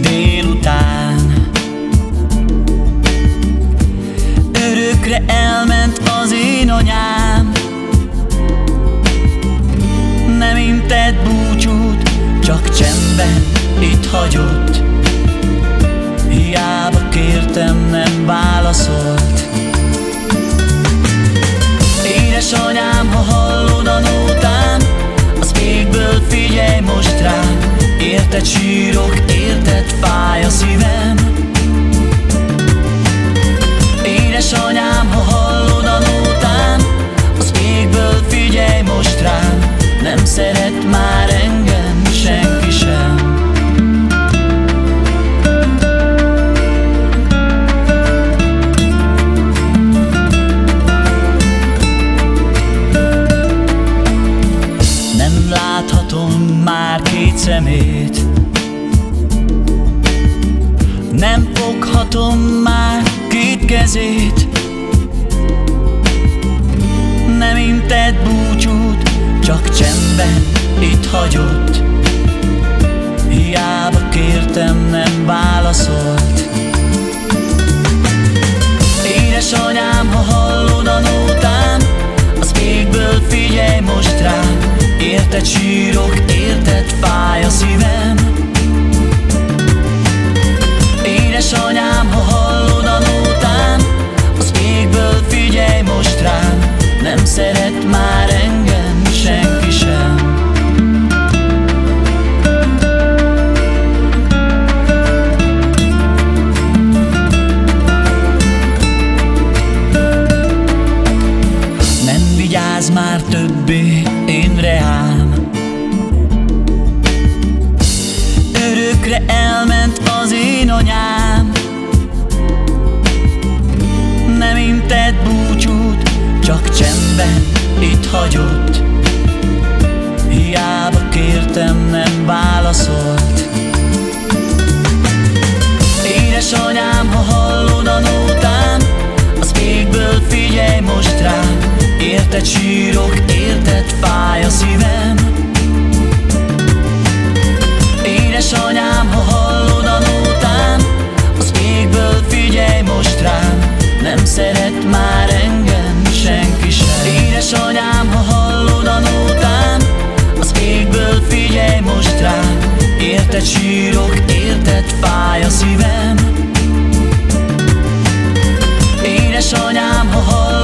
délután. Örökre elment az én anyám. Nem intett búcsút, csak csendben itt hagyott. Hiába kértem, nem válaszolt sírok, érted fáj a szívem szemét. Nem foghatom már két kezét. Nem intett búcsút, csak csendben itt hagyott. Hiába kértem, nem válaszolt. Édesanyám, ha hallod a nótám Az égből figyelj most rám. Érted sírok, érted szívem. Édesanyám, ha hallod a nótám Az égből figyelj most rám Nem szeret már engem senki sem. Nem vigyáz már többé mindent az én anyám. Nem intett búcsút, csak csendben itt hagyott. Hiába kértem, nem válaszolt. Édesanyám, ha hallod a nótám Az égből figyelj most rám. Érted sírok, én Érted sírok, érted? Fáj a szívem. Édesanyám, ha hall